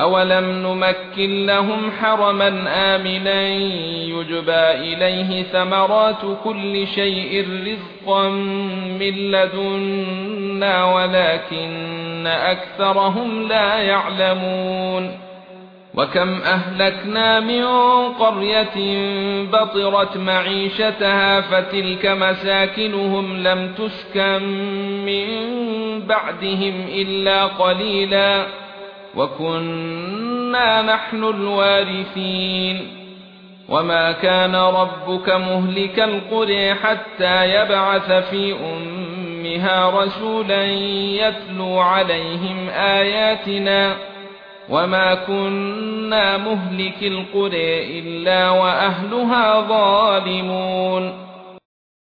اولم نمكن لهم حرما امنا يجبى اليه ثمرات كل شيء رزقا من لدنا ولكن اكثرهم لا يعلمون وكم اهلكنا من قريه بطرت معيشتها فتلك مساكنهم لم تسكن من بعدهم الا قليلا وكنا نحن الوارثين وما كان ربك مهلك القرى حتى يبعث في امها رسولا يتلو عليهم اياتنا وما كنا مهلك القرى الا واهلها ظالمون